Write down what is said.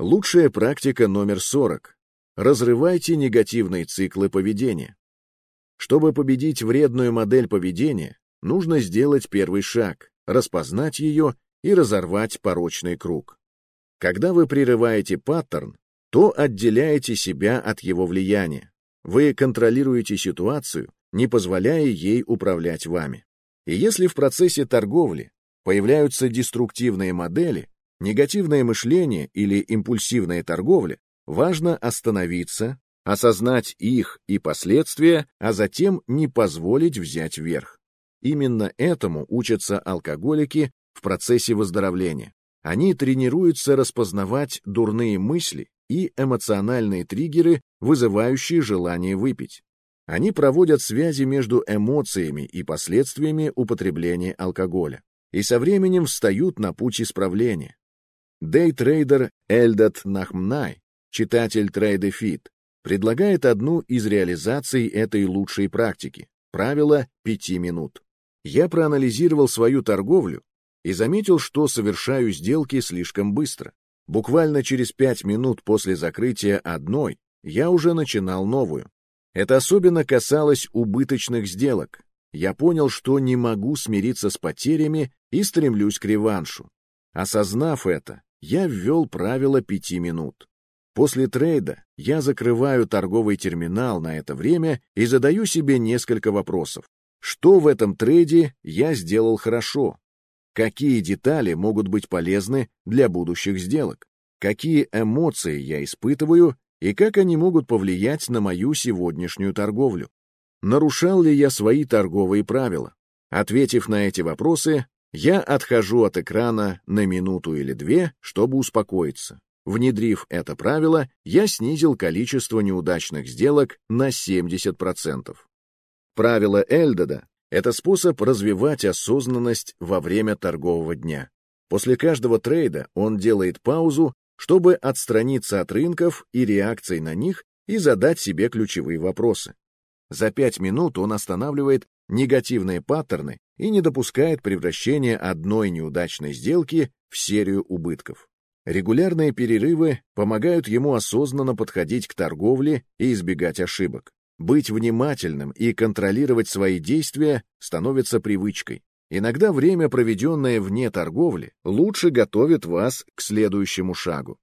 Лучшая практика номер 40. Разрывайте негативные циклы поведения. Чтобы победить вредную модель поведения, нужно сделать первый шаг, распознать ее и разорвать порочный круг. Когда вы прерываете паттерн, то отделяете себя от его влияния. Вы контролируете ситуацию, не позволяя ей управлять вами. И если в процессе торговли появляются деструктивные модели, негативное мышление или импульсивная торговля, важно остановиться, осознать их и последствия, а затем не позволить взять верх. Именно этому учатся алкоголики в процессе выздоровления. Они тренируются распознавать дурные мысли и эмоциональные триггеры, вызывающие желание выпить. Они проводят связи между эмоциями и последствиями употребления алкоголя и со временем встают на путь исправления. Дейтрейдер Эльдат Нахмнай, читатель TraderFeed, предлагает одну из реализаций этой лучшей практики – правило пяти минут. Я проанализировал свою торговлю и заметил, что совершаю сделки слишком быстро. Буквально через пять минут после закрытия одной я уже начинал новую. Это особенно касалось убыточных сделок. Я понял, что не могу смириться с потерями и стремлюсь к реваншу. Осознав это, я ввел правило пяти минут. После трейда я закрываю торговый терминал на это время и задаю себе несколько вопросов. Что в этом трейде я сделал хорошо? Какие детали могут быть полезны для будущих сделок? Какие эмоции я испытываю и как они могут повлиять на мою сегодняшнюю торговлю? Нарушал ли я свои торговые правила? Ответив на эти вопросы, я отхожу от экрана на минуту или две, чтобы успокоиться. Внедрив это правило, я снизил количество неудачных сделок на 70%. Правило Эльдода это способ развивать осознанность во время торгового дня. После каждого трейда он делает паузу, чтобы отстраниться от рынков и реакций на них и задать себе ключевые вопросы. За пять минут он останавливает негативные паттерны и не допускает превращения одной неудачной сделки в серию убытков. Регулярные перерывы помогают ему осознанно подходить к торговле и избегать ошибок. Быть внимательным и контролировать свои действия становится привычкой. Иногда время, проведенное вне торговли, лучше готовит вас к следующему шагу.